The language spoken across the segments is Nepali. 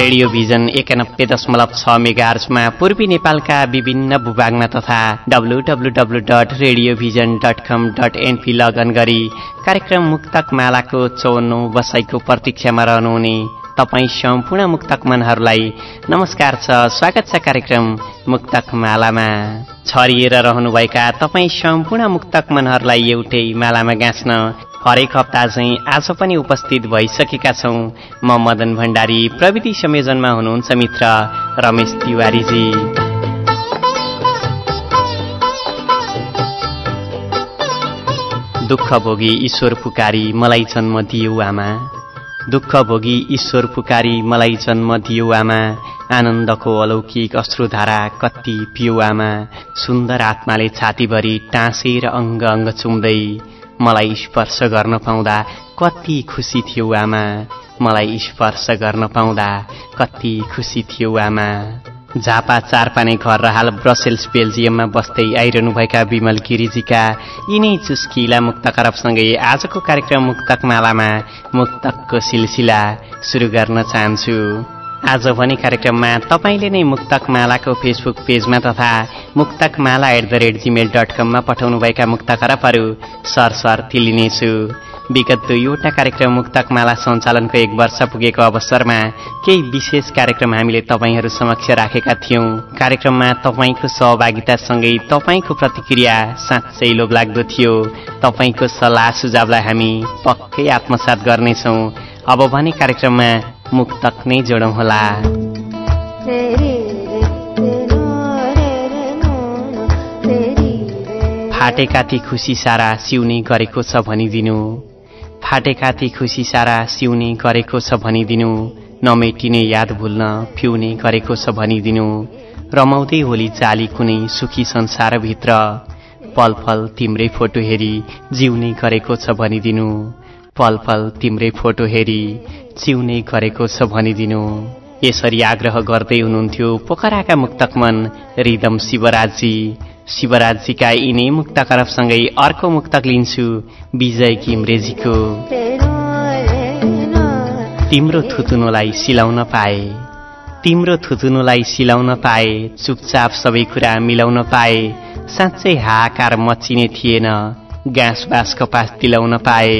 रेडियो भिजन एकानब्बे दशमलव छ मेगार्समा पूर्वी नेपालका विभिन्न भूभागमा तथा W W W dot radio vision dot com dot NP लगन गरी कार्यक्रम मुक्तक मालाको चौवन्नौ बसाइको प्रतीक्षामा रहनुहुने। तपाईँ सम्पूर्ण मुक्तक मनहरूलाई नमस्कार छ स्वागत छ कार्यक्रम मुक्तक मालामा। छरिएर रहनुभएका तपाईँ सम्पूर्ण मुक्तक मनहरूलाई एउटै मालामा गाँच्न हरेक हप्ता चाहिँ आज पनि उपस्थित भइसकेका छौँ। म मदन भण्डारी प्रविधि संयोजनमा हुनुहुन्छ मित्र रमेश तिवारीजी। दुःख भोगी ईश्वर पुकारी मलाई जन्म दियो आमा। दुःख भोगी ईश्वर पुकारी मलाई जन्म दियो आमा। आनन्दको अलौकिक अश्रुधारा कति पियो आमा। सुन्दर आत्माले छातीभरि टाँसेर अङ्ग अङ्ग चुम्दै मलाई स्पर्श गर्न पाउँदा कति खुसी थियो आमा। मलाई स्पर्श गर्न पाउँदा कति खुसी थियो आमा। झापा चारपाने घर र हाल ब्रसेल्स बेल्जियममा बस्दै आइरहनुभएका विमल गिरिजीका यिनै चुस्किला मुक्त करपसँगै आजको कार्यक्रम मुक्तक मालामा मुक्तकको सिलसिला सुरु गर्न चाहन्छु। आज भने कार्यक्रममा तपाईँले नै मुक्तक मालाको फेसबुक पेजमा तथा मुक्तक माला at the rate Gmail dot कममा पठाउनुभएका मुक्त खरबहरू तिलिनेछु। विगत दुईवटा कार्यक्रम मुक्तक माला सञ्चालनको एक वर्ष पुगेको अवसरमा केही विशेष कार्यक्रम हामीले तपाईँहरू समक्ष राखेका थियौँ। कार्यक्रममा तपाईँको सहभागितासँगै तपाईँको प्रतिक्रिया साँच्चै लोभलाग्दो थियो। तपाईँको सल्लाह सुझावलाई हामी पक्कै आत्मसात गर्नेछौँ। अब भने कार्यक्रममा मुक्तक नै जोडौँ होला फाटेका ती खुसी सारा सिउने गरेको छ भनिदिनु। फाटेका ती खुसी सारा सिउने गरेको छ भनिदिनु। नमेटिने याद भुल्न फिउने गरेको छ भनिदिनु। रमाउँदै होली चाली कुनै सुखी संसारभित्र। पल पल तिम्रै फोटो हेरी जिउने गरेको छ भनिदिनु। पल पल तिम्रै फोटो हेरी चिउने गरेको छ भनिदिनु। यसरी आग्रह गर्दै हुनुहुन्थ्यो पोखराका मुक्तकमन रिदम शिवराजी। शिवराजीका यिनै मुक्त करफसँगै अर्को मुक्तक लिन्छु विजय किमरेजीको। तिम्रो थुतुनुलाई सिलाउन पाए। तिम्रो थुतुनुलाई सिलाउन पाए चुपचाप सबै कुरा मिलाउन पाए। साँच्चै हाहाकार मचिने थिएन गाँस बाँस कपास दिलाउन पाए।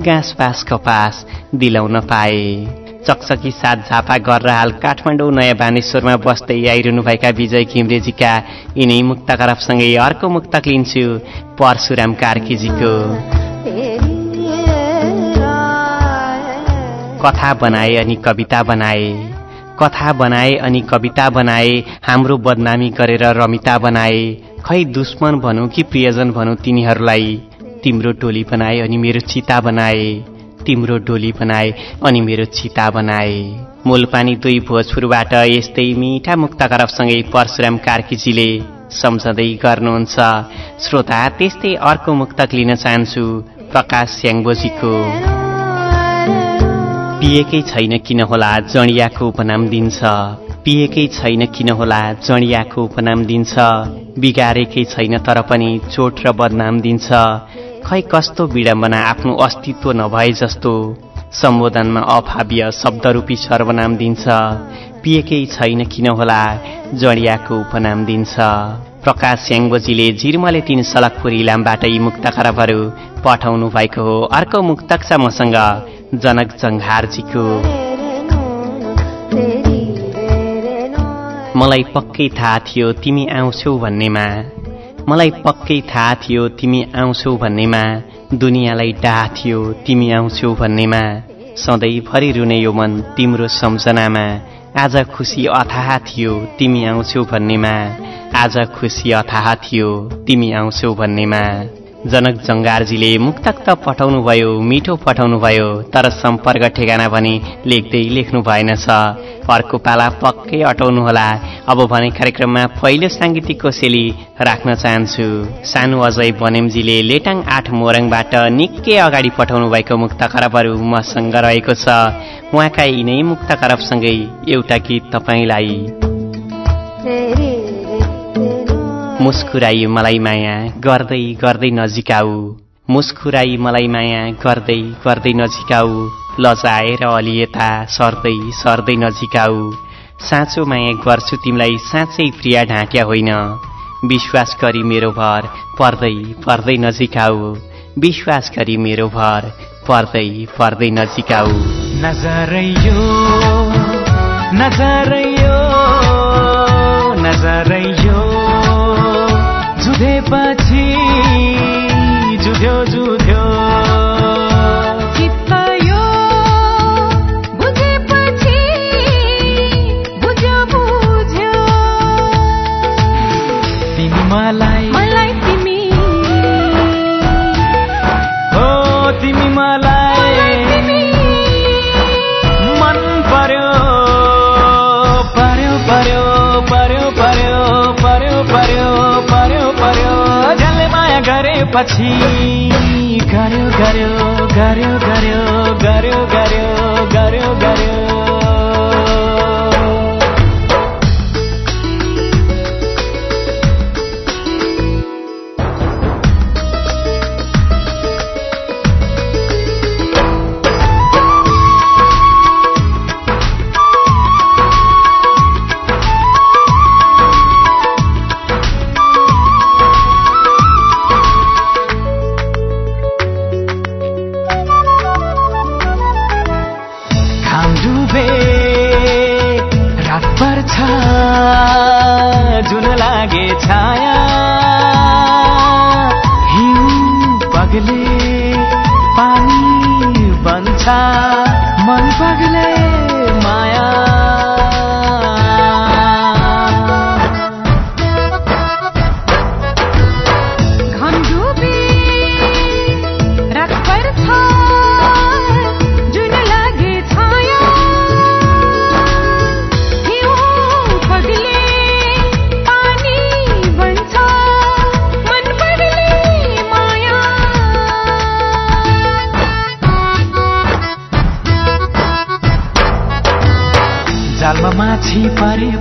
गाँस बाँस कपास दिलाउन पाए चकचकी साथ झापा गरेर हाल काठमाडौँ नयाँ बानेश्वरमा बस्दै आइरहनुभएका विजय घिम्रेजीका यिनै मुक्त करफसँगै अर्को मुक्तक लिन्छु परशुराम कार्कीजीको कथा बनाए अनि कविता बनाए कथा बनाए अनि कविता बनाए हाम्रो बदनामी गरेर रमिता बनाए खै दुश्मन भनौँ कि प्रियजन भनौँ तिनीहरूलाई तिम्रो टोली बनाए अनि मेरो चिता बनाए। तिम्रो डोली बनाए अनि मेरो चिता बनाए। मूलपानी दुई भोजपुरबाट यस्तै मिठा मुक्त करफसँगै परशुराम कार्कीजीले सम्झँदै गर्नुहुन्छ। श्रोता त्यस्तै अर्को मुक्तक लिन चाहन्छु प्रकाश स्याङ्बोजीको पिएकै छैन किन होला जडियाको उपनाम दिन्छ। पिएकै छैन किन होला जडियाको उपनाम दिन्छ। बिगारेकै छैन तर पनि चोट र बदनाम दिन्छ। खै कस्तो विडम्बना आफ्नो अस्तित्व नभए जस्तो? सम्बोधनमा अभाव्य शब्दरूपी सर्वनाम दिन्छ। पिएकै छैन किन होला जडियाको उपनाम दिन्छ। प्रकाश स्याङ्बोजीले झिरमले तीन सलकपुर मुक्त खरबहरू पठाउनु भएको हो। अर्को मुक्तक छ मसँग जनक जङ्घारजीको। मलाई पक्कै थाहा थियो तिमी आउँछौ भन्नेमा। मलाई पक्कै थाहा थियो तिमी आउँछौ भन्नेमा। दुनियाँलाई डाह थियो तिमी आउँछौ भन्नेमा। सधैँभरि रुने यो मन तिम्रो सम्झनामा। आज खुसी अथाह थियो तिमी आउँछौ भन्नेमा। आज खुसी अथाह थियो तिमी आउँछौ भन्नेमा। जनक जङ्गारजीले मुक्तक त पठाउनु भयो मिठो पठाउनु भयो तर सम्पर्क ठेगाना भने लेख्दै लेख्नु भएन छ अर्को पाला पक्कै अटाउनु होला। अब भने कार्यक्रममा पहिलो साङ्गीतिक कोसेली राख्न चाहन्छु। सानो अजय बनेमजीले लेटाङ आठ मोरङबाट निकै अगाडि पठाउनु भएको मुक्त खरबहरू मसँग रहेको छ। उहाँका यिनै मुक्त खरबसँगै एउटा गीत तपाईँलाई। मुस्कुराई मलाई माया गर्दै गर्दै नजिकाऊ। मुस्कुराई मलाई माया गर्दै गर्दै नजिकाऊ। लजाएर अलि यता सर्दै सर्दै नजिकाउ साँचो माया गर्छु तिमीलाई साँच्चै प्रिया ढाक्या होइन। विश्वास गरी मेरो भर पर्दै पर्दै नजिकाउ विश्वास गरी मेरो भर पर्दै पर्दै नजिकाउ नजरैयो नजरैयो नजरैयो। पछि गर्यो गर्यो गर्यो।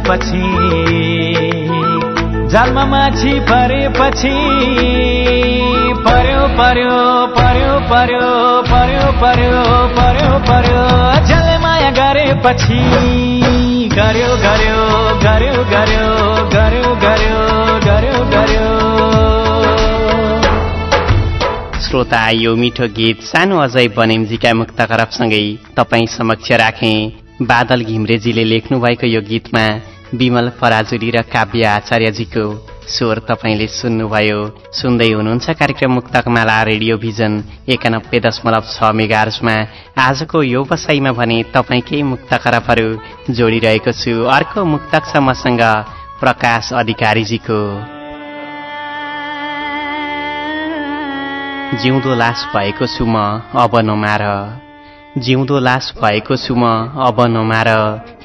पछि पर्यो पर्यो पर्यो पर्यो पर्यो पर्यो पर्यो पर्यो जसले माया गरेपछि गर्यो गर्यो गर्यो गर्यो गर्यो गर्यो गर्यो गर्यो। श्रोता यो मिठो गीत सानो अजय बनेमजीका मुक्त खरबसँगै तपाईँ समक्ष राखे। बादल घिम्रेजीले लेख्नुभएको यो गीतमा विमल पराजुली र काव्य आचार्यजीको स्वर तपाईँले सुन्नुभयो। सुन्दै हुनुहुन्छ कार्यक्रम मुक्तकमाला भिजन एकानब्बे दशमलव छ मेगार्समा आजको यो बसाइमा भने तपाईँकै मुक्त खराबहरू जोडिरहेको छु। अर्को मुक्तक छ मसँग प्रकाश अधिकारीजीको। जिउँदो लास भएको छु म अब नमार जिउँदो लास भएको छु म अब नमार।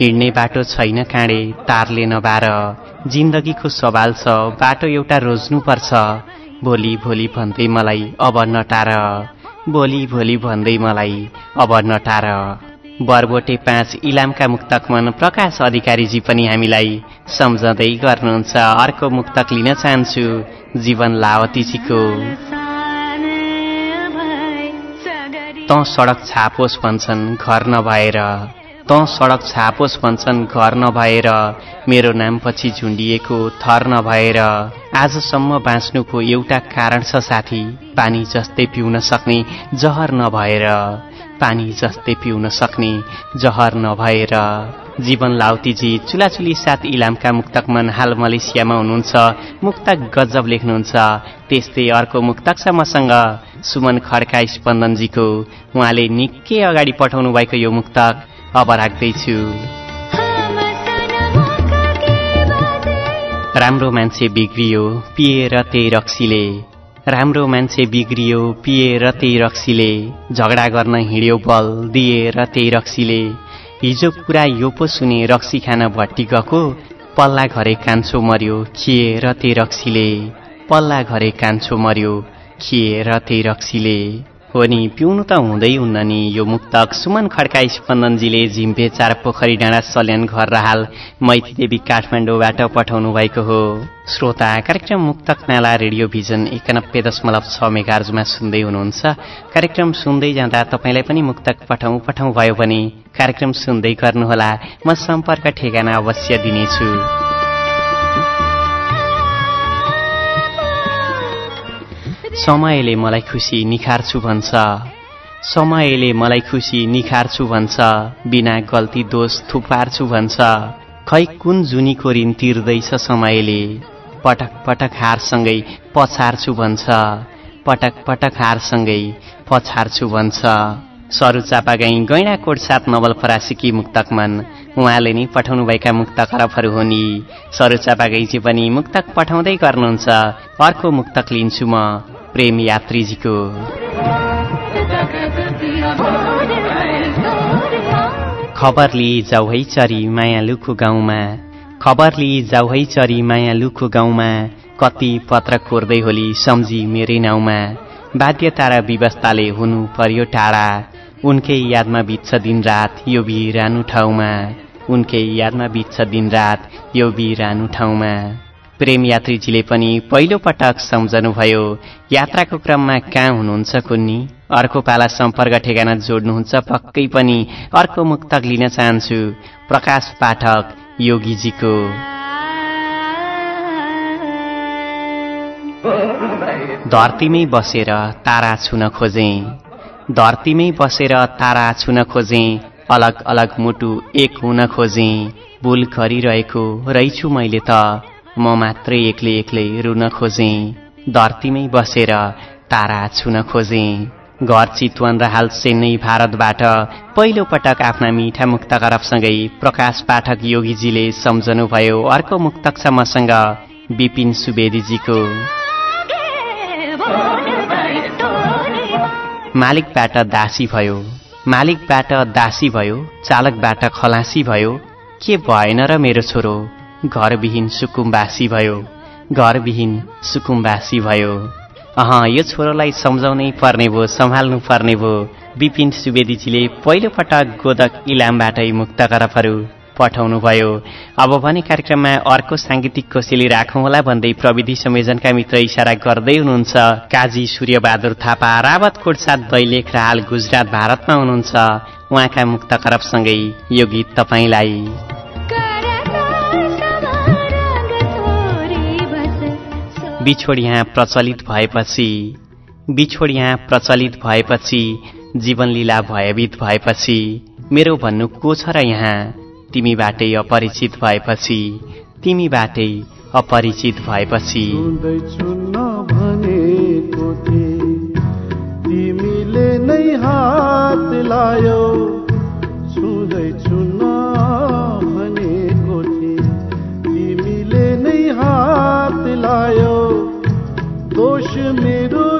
हिँड्ने बाटो छैन काँडे तारले नबार। जिन्दगीको सवाल छ बाटो एउटा रोज्नुपर्छ। भोलि भोलि भन्दै मलाई अब नटार। भोलि भोलि भन्दै मलाई अब नटार। बरबोटे पाँच इलामका मुक्तक मन। प्रकाश अधिकारीजी पनि हामीलाई सम्झँदै गर्नुहुन्छ। अर्को मुक्तक लिन चाहन्छु जीवन लावतीजीको त सडक छापोस् भन्छन् घर नभएर। त सडक छापोस् भन्छन् घर नभएर। मेरो नाम पछि झुन्डिएको थर नभएर। आजसम्म बाँच्नुको एउटा कारण छ साथी पानी जस्तै पिउन सक्ने जहर नभएर। पानी जस्तै पिउन सक्ने जहर नभएर। जीवन लाउतीजी चुलाचुली साथ इलामका मुक्तक मन हाल मलेसियामा हुनुहुन्छ। मुक्तक गजब लेख्नुहुन्छ। त्यस्तै अर्को मुक्तक छ मसँग सुमन खड्का स्पन्दनजीको। उहाँले निकै अगाडि पठाउनु भएको यो मुक्तक। अब राख्दैछु। राम्रो मान्छे बिग्रियो पिएर त्यही रक्सीले। राम्रो मान्छे बिग्रियो पिएर त्यही रक्सीले। झगडा गर्न हिँड्यो बल दिएर त्यही रक्सीले। हिजो कुरा यो पो सुने रक्सी खान भट्टी गएको पल्ला घरे कान्छो मर्यो खिएर त्यही रक्सीले। पल्ला घरे कान्छो मर्यो खिएर त्यही रक्सीले। हो नि पिउनु त हुँदै हुन्न नि यो मुक्तक सुमन खड्का स्पन्दनजीले झिम्पे चार पोखरी डाँडा सल्यान घर रहाल मैती देवी काठमाडौँबाट पठाउनु भएको हो। श्रोता कार्यक्रम मुक्तक नाला रेडियो भिजन एकानब्बे दशमलव छ मेगार्जमा सुन्दै हुनुहुन्छ। कार्यक्रम सुन्दै जाँदा तपाईँलाई पनि मुक्तक पठाउँ पठाउँ भयो भने कार्यक्रम सुन्दै गर्नुहोला। म सम्पर्क ठेगाना अवश्य दिनेछु। समयले मलाई खुसी निखार्छु भन्छ। समयले मलाई खुसी निखार्छु भन्छ। बिना गल्ती दोष थुपार्छु भन्छ। खै कुन जुनीको ऋण तिर्दैछ समयले? पटक पटक हारसँगै पछार्छु भन्छ। पटक पटक हारसँगै पछार्छु भन्छ। सरू चापागाई गैँडा कोट सात नवलपरासीकी मुक्तकमन उहाँले नै पठाउनुभएका मुक्त करफहरू हो नि। सरू चापागाईजी पनि मुक्तक पठाउँदै गर्नुहुन्छ। अर्को मुक्तक लिन्छु म प्रेम यात्रीजीको। खबर लिई है चरी मायालुको गाउँमा। खबर लिई है चरी मायालुको गाउँमा। कति पत्र कोर्दै होली सम्झी मेरै नाउँमा। बाध्यता र व्यवस्थाले हुनु पर्यो टाढा। उनकै यादमा बित्छ दिनरात यो बिरानो ठाउँमा। उनकै यादमा बित्छ दिनरात यो बिरानो ठाउँमा। प्रेम यात्रीजीले पनि पहिलो पटक सम्झनुभयो यात्राको क्रममा कहाँ हुनुहुन्छ कुन्नी? अर्को पाला सम्पर्क ठेगाना जोड्नुहुन्छ पक्कै पनि। अर्को मुक्तक लिन चाहन्छु प्रकाश पाठक योगीजीको। धरतीमै बसेर तारा छुन खोजे। धरतीमै बसेर तारा छुन खोजे अलग अलग मुटु एक हुन खोजे भुल गरिरहेको रहेछु मैले त म मात्रै एक्लै एक्लै रुन खोजेँ धरतीमै बसेर तारा छुन खोजेँ। घर चितवन र हाल चेन्नई भारतबाट पहिलो पटक आफ्ना मिठा मुक्त करपसँगै प्रकाश पाठक योगीजीले सम्झनुभयो अर्को मुक्तक छ मसँग विपिन सुवेदीजीको। मालिकबाट दासी भयो। मालिकबाट दासी भयो चालकबाट खलासी भयो। के भएन र मेरो छोरो? घरविहीन सुकुम्बासी भयो। घरविहीन सुकुम्बासी भयो। अह यो छोरोलाई सम्झाउनै पर्ने भयो सम्हाल्नु पर्ने भयो। विपिन सुवेदीजीले पहिलोपटक गोदक इलामबाटै मुक्त करफहरू पठाउनुभयो। अब भने कार्यक्रममा अर्को साङ्गीतिक कोसेली होला भन्दै प्रविधि संयोजनका मित्र इसारा गर्दै हुनुहुन्छ। काजी सूर्यबहादुर थापा रावत साथ दैलेख र हाल गुजरात भारतमा हुनुहुन्छ। उहाँका मुक्त करपसँगै यो गीत तपाईँलाई। बिछोड यहाँ प्रचलित भएपछि बिछोड यहाँ प्रचलित भएपछि जीवनलीला भयभीत भएपछि मेरो भन्नु को छ र यहाँ? तिमीबाटै अपरिचित भएपछि तिमीबाटै अपरिचित भएपछि। तिमीले नै हात लायो। छुँदैछु न भनेको तिमीले नै हात लायो। दोष मेरो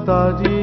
vontade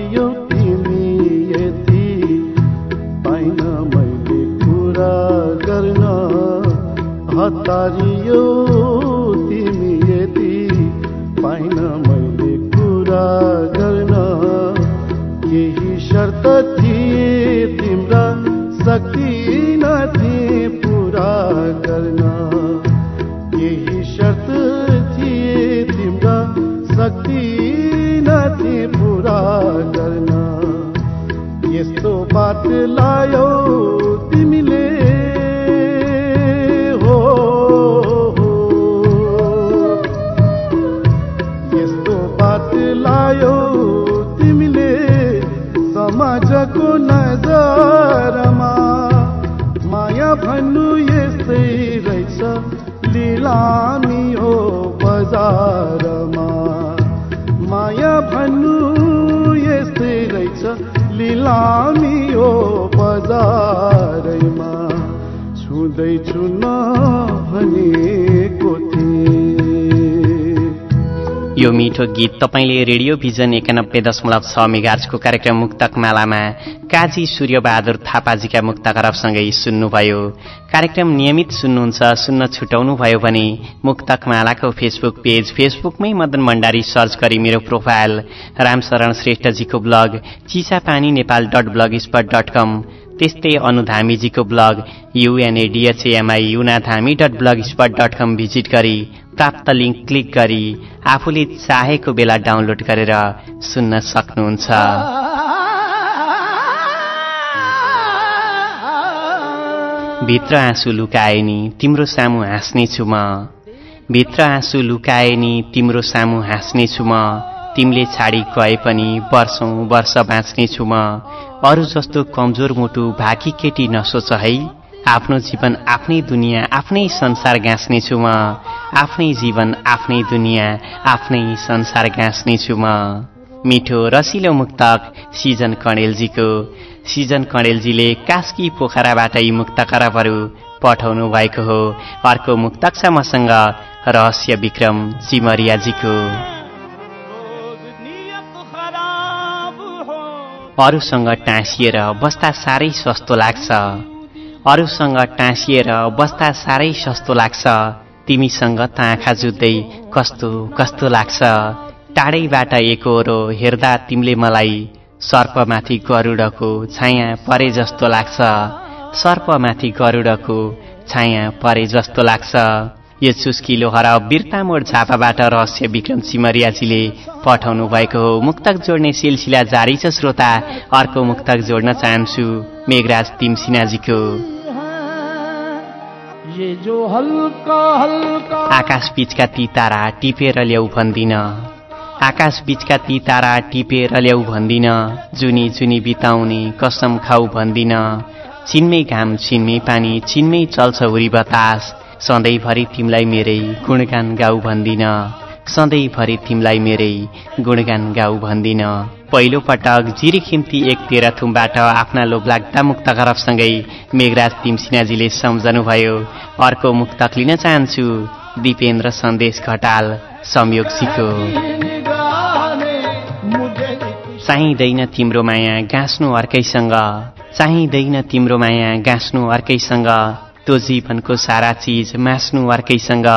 लिलामी हो बजारमा। माया भन्नु यस्तै रहेछ लिलामी हो बजारैमा। छुँदैछु न भनेको यो मिठो गीत तपाईँले रेडियो भिजन एकानब्बे दशमलव छ मेगार्सको कार्यक्रम मुक्तक मालामा काजी सूर्यबहादुर थापाजीका मुक्त करबसँगै सुन्नुभयो। कार्यक्रम नियमित सुन्नुहुन्छ सुन्न छुटाउनु भयो भने मुक्तक मालाको फेसबुक पेज फेसबुकमै मदन भण्डारी सर्च गरी मेरो profile Ramsharan श्रेष्ठजीको blog Chisapani Nepal dot blogspot dot com त्यस्तै अनुधामीजीको ब्लग युएनएडिएचएमआई युनाधामी dot blogspot dot com visit गरी प्राप्त लिङ्क क्लिक गरी आफूले चाहेको बेला डाउनलोड गरेर सुन्न सक्नुहुन्छ। भित्र आँसु लुकाए नि तिम्रो सामु हाँस्नेछु म। भित्र आँसु लुकाए नि तिम्रो सामु हाँस्नेछु म। तिमीले छाडी गए पनि वर्षौँ वर्ष बाँच्नेछु म। अरू जस्तो कमजोर मुटु भाकी केटी नसोच है। आफ्नो जीवन आफ्नै दुनियाँ आफ्नै संसार गाँच्नेछु म। आफ्नै जीवन आफ्नै दुनियाँ आफ्नै संसार गाँच्नेछु म। मिठो रसिलो मुक्तक सिजन कणेलजीको। सिजन कणेलजीले कास्की पोखराबाट यी मुक्त करबहरू पठाउनु भएको हो। अर्को मुक्तक छ मसँग रहस्य विक्रम चिमरियाजीको अरूसँग टाँसिएर बस्दा साह्रै सस्तो लाग्छ। अरूसँग टाँसिएर बस्दा साह्रै सस्तो लाग्छ। तिमीसँग आँखा जुत्दै कस्तो कस्तो लाग्छ? टाढैबाट एकहोरो हेर्दा तिमीले मलाई सर्पमाथि गरुडको छाया परे जस्तो लाग्छ। सर्पमाथि गरुडको छाया परे जस्तो लाग्छ। यो चुस्किलो हर बिर्तामोड झापाबाट रहस्य विक्रम सिमरियाजीले पठाउनु भएको हो। मुक्तक जोड्ने सिलसिला जारी छ श्रोता। अर्को मुक्तक जोड्न चाहन्छु मेघराज तिमसिनाजीको। आकाश बीचका ती तारा टिपेर ल्याउ भन्दिन। आकाश बीचका ती तारा टिपेर ल्याउ भन्दिन। जुनी जुनी बिताउने कसम खाउ भन्दिन। छिनमै घाम छिनमै पानी छिनमै चल्छ उरी बतास। सधैँभरि तिमीलाई मेरै गुणगान गाउ भन्दिन। सधैँभरि तिमीलाई मेरै गुणगान गाउ भन्दिन। पहिलो पटक जिरी खिम्ती एक तेह्रथुमबाट आफ्ना लोभलाग्दा मुक्त गरबसँगै मेघराज तिमसिनाजीले सम्झनुभयो। अर्को मुक्तक लिन चाहन्छु दिपेन्द्र सन्देश घटाल संयोगजीको चाहिँदैन तिम्रो माया गाँच्नु अर्कैसँग। चाहिँदैन तिम्रो माया गाँच्नु अर्कैसँग। त्यो जीवनको सारा चिज मास्नु अर्कैसँग।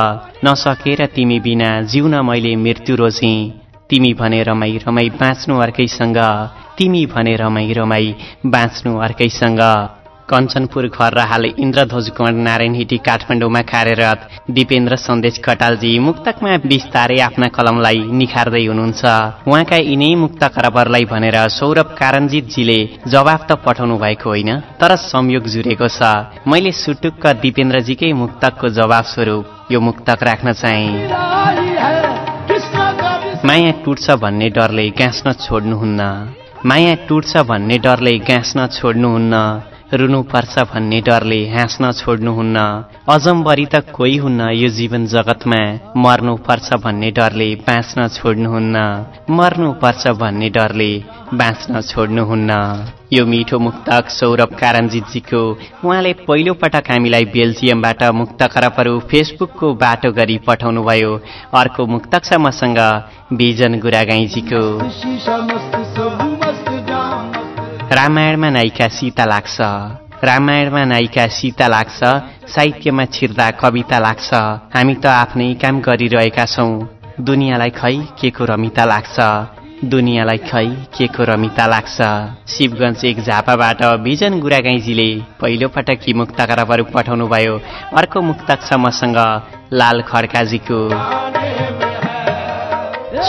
नसकेर तिमी बिना जिउन मैले मृत्यु रोजेँ तिमी भने रमाई रमाई बाँच्नु अर्कैसँग। तिमी भने रमाई रमाई बाँच्नु अर्कैसँग। कञ्चनपुर घर र हाल इन्द्रध्वज कुमार नारायण हिटी काठमाडौँमा कार्यरत दिपेन्द्र सन्देश खटालजी मुक्तकमा बिस्तारै आफ्ना कलमलाई निखार्दै हुनुहुन्छ। उहाँका यिनै मुक्त करबरलाई भनेर सौरभ कारञ्जितजीले जवाफ त पठाउनु भएको होइन तर संयोग जुरेको छ। मैले सुटुक्क दिपेन्द्रजीकै मुक्तकको जवाब स्वरूप यो मुक्तक राख्न चाहे। माया टुट्छ भन्ने डरले गाँच्न छोड्नुहुन्न। माया टुट्छ भन्ने डरले गाँच्न छोड्नुहुन्न। रुनुपर्छ भन्ने डरले हाँस्न छोड्नुहुन्न अजम्बरी त कोही हुन्न यो जीवन जगतमा। मर्नुपर्छ भन्ने डरले बाँच्न छोड्नुहुन्न मर्नुपर्छ भन्ने डरले बाँच्न छोड्नुहुन्न यो मिठो मुक्तक सौरभ कारञ्जितजीको उहाँले पहिलो पटक हामीलाई बेल्जियमबाट मुक्त खरबहरू फेसबुकको बाटो गरी पठाउनुभयो। अर्को मुक्तक छ मसँग बिजन गुरागाईजीको। रामायणमा नायिका सीता लाग्छ। रामायणमा नायिका सीता लाग्छ साहित्यमा छिर्दा कविता लाग्छ। हामी त आफ्नै काम गरिरहेका छौँ। दुनियाँलाई खै के को रमिता लाग्छ? दुनियाँलाई खै के को रमिता लाग्छ? शिवगञ्ज एक झापाबाट बिजन गुरागाईजीले पहिलो पटक यी मुक्त करबहरू पठाउनु भयो अर्को मुक्तक छ मसँग लाल खड्काजीको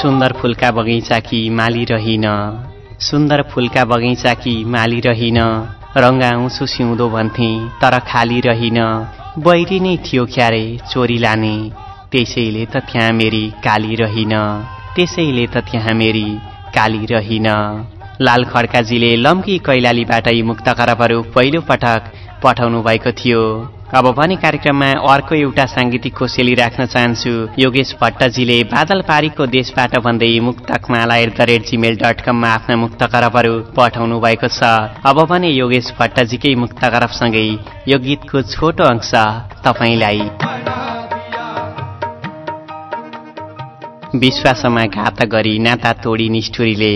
सुन्दर फुलका बगैँचा कि रहिन। सुन्दर फुलका बगैँचा कि माली रहिन रङ्गाउँछु सिउँदो भन्थे तर खाली रहिन। बैरी नै थियो क्यारे चोरी लाने। त्यसैले त त्यहाँ मेरी काली रहिन। त्यसैले त त्यहाँ मेरी काली रहिन। लाल खड्काजीले लम्की कैलालीबाट यी मुक्त करपहरू पहिलो पटक पठाउनु भएको थियो। अब भने कार्यक्रममा अर्को एउटा साङ्गीतिक कोसेली राख्न चाहन्छु। योगेश भट्टजीले बादल पारीको देशबाट भन्दै मुक्तकमाला at the rate Gmail dot कममा आफ्ना मुक्त करपहरू पठाउनु भएको छ। अब भने योगेश भट्टजीकै मुक्त करपसँगै यो गीतको छोटो अंश तपाईँलाई। विश्वासमा घात गरी नाता तोडी निष्ठुरीले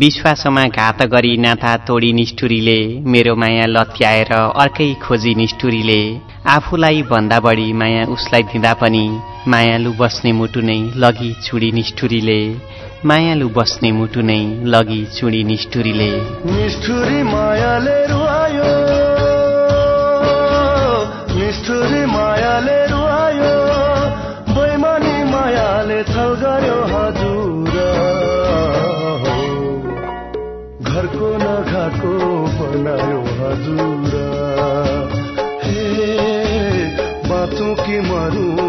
विश्वासमा घात गरी नाथा तोडी निष्ठुरीले मेरो माया लत्याएर अर्कै खोजी निष्ठुरीले। आफूलाई भन्दा बढी माया उसलाई दिँदा पनि मायालु बस्ने मुटु नै लगी चुडी निष्ठुरीले मायालु बस्ने मुटु नै लगी चुडी निष्ठुरीले। निष्ठुरी मायाले रुवायो निष्ठुरी मायाले रुवायो बैमानी मायाले छल गर्यो घरको नखाको बनायो ಮರು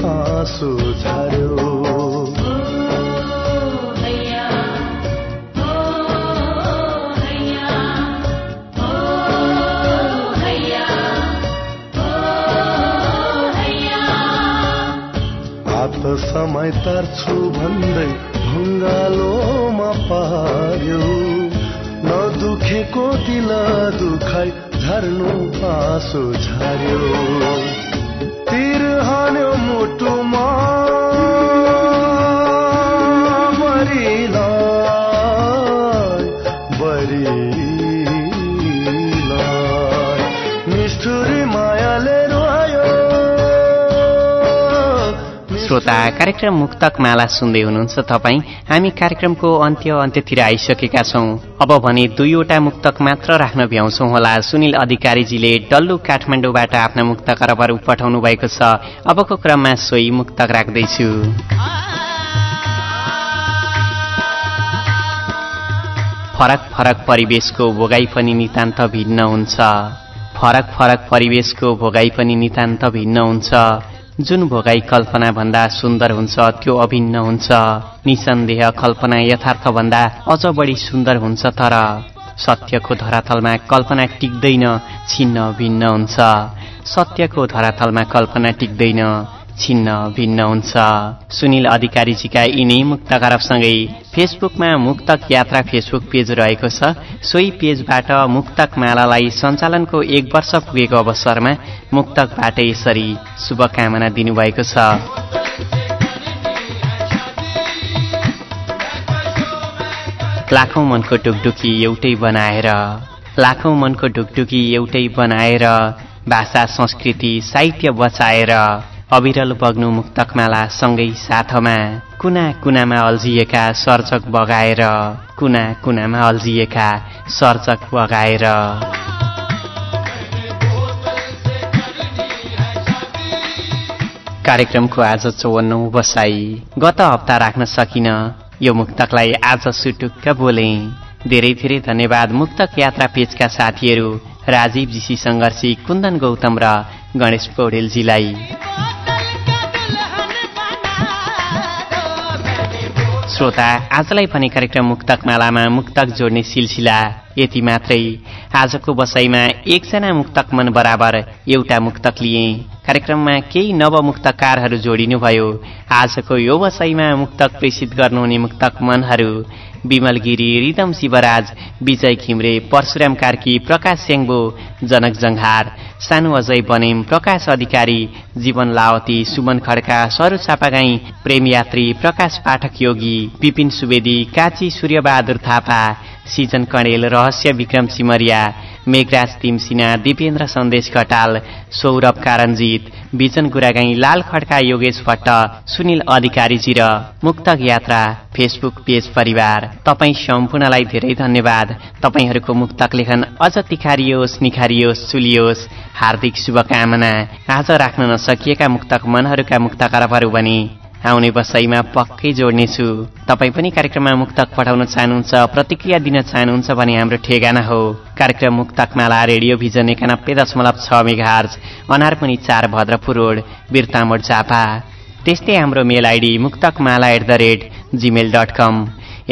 आँसु हात समय तार्छु भन्दै भङ्गालोमा पार्यो। नदुखेको दिल दुखाइ झर्नु आँसु झार्यो। श्रोता कार्यक्रम मुक्तक माला सुन्दै हुनुहुन्छ तपाईँ। हामी कार्यक्रमको अन्त्य अन्त्यतिर आइसकेका छौँ। अब भने दुईवटा मुक्तक मात्र राख्न भ्याउँछौँ होला। सुनिल अधिकारीजीले डल्लु काठमाडौँबाट आफ्ना मुक्त करपहरू पठाउनु भएको छ। अबको क्रममा सोही मुक्तक राख्दैछु। फरक फरक परिवेशको भोगाई पनि नितान्त भिन्न हुन्छ। फरक फरक परिवेशको भोगाई पनि नितान्त भिन्न हुन्छ। जुन भोगाई कल्पना भन्दा सुन्दर हुन्छ त्यो अभिन्न हुन्छ। निसन्देह कल्पना यथार्थ भन्दा अझ बढी सुन्दर हुन्छ तर सत्यको धरातलमा कल्पना टिक्दैन छिन्न भिन्न हुन्छ। सत्यको धरातलमा कल्पना टिक्दैन। छिन्न भिन्न हुन्छ। सुनिल अधिकारीजीका यिनै मुक्तकारसँगै फेसबुकमा मुक्तक यात्रा फेसबुक पेज रहेको छ। सोही पेजबाट मुक्तक मालालाई सञ्चालनको एक वर्ष पुगेको अवसरमा मुक्तकबाट यसरी शुभकामना दिनुभएको छ। लाखौं मनको ढुकढुकी एउटै बनाएर लाखौं मनको ढुकढुकी एउटै बनाएर भाषा संस्कृति साहित्य बचाएर अविरल बग्नु मुक्तकमाला सँगै साथमा कुना कुनामा अल्झिएका सर्जक बगाएर कुना कुनामा अल्झिएका सर्जक बगाएर। कार्यक्रमको आज चौवन्नौ बसाई। गत हप्ता राख्न सकिन यो मुक्तकलाई आज सुटुक्क बोले। धेरै धेरै धन्यवाद मुक्तक यात्रा पेजका साथीहरू राजीव जीसी सङ्घर्षी कुन्दन गौतम र गणेश पौडेलजीलाई। श्रोता आजलाई पनि कार्यक्रम मुक्तक मालामा मुक्तक जोड्ने सिलसिला यति मात्रै। आजको बसाइमा एकजना मुक्तक मन बराबर एउटा मुक्तक लिए। कार्यक्रममा केही नवमुक्तकारहरू जोडिनुभयो। आजको यो बसाइमा मुक्तक प्रेषित गर्नुहुने मुक्तक मनहरू विमल गिरी रिदम शिवराज विजय घिम्रे परशुराम कार्की प्रकाश सेङ्बो जनक जङ्घार सानु अजय बनेम प्रकाश अधिकारी जीवन लावती सुमन खड्का सरू चापागाई प्रेमयात्री प्रकाश पाठक योगी विपिन सुवेदी काची सूर्यबहादुर थापा सिजन कणेल रहस्य विक्रम सिमरिया मेघराज तिमसिना दिपेन्द्र सन्देश घटाल सौरभ कारञ्जित बिजन गुरागाई लाल खड्का योगेश भट्ट सुनिल अधिकारीजी र मुक्तक यात्रा फेसबुक पेज परिवार। तपाईँ सम्पूर्णलाई धेरै धन्यवाद। तपाईँहरूको मुक्तक लेखन अझ तिखारियोस् निखारियोस् चुलियोस्। हार्दिक शुभकामना। आज राख्न नसकिएका मुक्तक मनहरूका मुक्तकरहरू भने आउने बसाइमा पक्कै जोड्नेछु। तपाईँ पनि कार्यक्रममा मुक्तक पठाउन चाहनुहुन्छ प्रतिक्रिया दिन चाहनुहुन्छ भने हाम्रो ठेगाना हो। कार्यक्रम मुक्तकमाला रेडियो भिजन एकानब्बे दशमलव छ मेघार्ज अनारपुनी चार भद्रपुर रोड बिर्तामोड चापा त्यस्तै हाम्रो mail ID Muktakmala at the rate Gmail dot com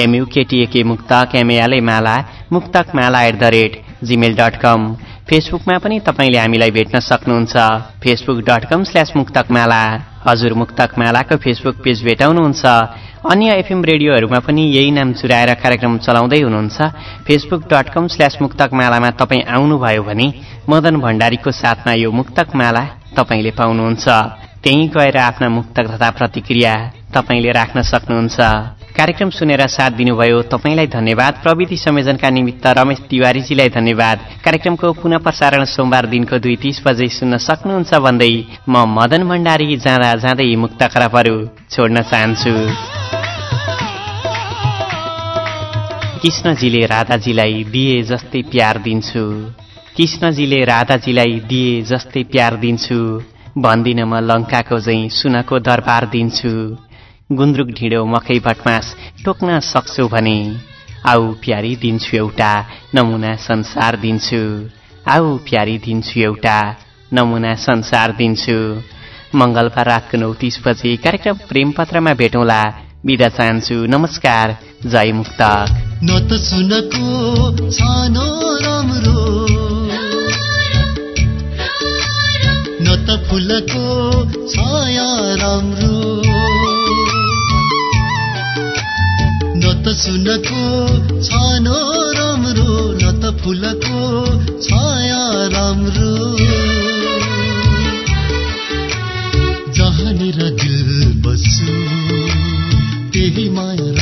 M U K T A K Muktak M L A Mala Muktak Mala at the rate Gmail dot com फेसबुकमा पनि तपाईँले हामीलाई भेट्न सक्नुहुन्छ। फेसबुक डट कम स्ल्यास मुक्तक माला हजुर मुक्तक मालाको फेसबुक पेज भेटाउनुहुन्छ। अन्य एफएम रेडियोहरूमा पनि यही नाम चुराएर कार्यक्रम चलाउँदै हुनुहुन्छ। फेसबुक डट कम स्ल्यास मुक्तक मालामा तपाईँ आउनुभयो भने मदन भण्डारीको साथमा यो मुक्तक माला तपाईँले पाउनुहुन्छ। त्यहीँ गएर आफ्ना मुक्तक तथा प्रतिक्रिया तपाईँले राख्न सक्नुहुन्छ। कार्यक्रम सुनेर साथ दिनुभयो। तपाईँलाई धन्यवाद। प्रविधि संयोजनका निमित्त रमेश तिवारीजीलाई धन्यवाद। कार्यक्रमको पुनः प्रसारण सोमबार दिनको दुई तीस बजे सुन्न सक्नुहुन्छ भन्दै म मदन भण्डारी जाँदा जाँदै मुक्त खराबहरू छोड्न चाहन्छु। कृष्णजीले राधाजीलाई दिए जस्तै प्यार दिन्छु। कृष्णजीले राधाजीलाई दिए जस्तै प्यार दिन्छु। भन्दिन म लङ्काको झैँ सुनको दरबार दिन्छु। गुन्द्रुक ढिँडो मकै भटमास टोक्न सक्छु भने आऊ प्यारी दिन्छु एउटा नमुना संसार दिन्छु। आऊ प्यारी दिन्छु एउटा नमुना संसार दिन्छु। मङ्गलबार रातको नौ तिस बजे कार्यक्रम प्रेम पत्रमा भेटौँला। बिदा चाहन्छु। नमस्कार। जय मुक्त न त सुनको छानो राम्रो। न त फुलको छाया राम्रो। सुनको छानो राम्रो त फुलको छाया राम्रो। जहाँनिर दिल बस्छु त्यही माया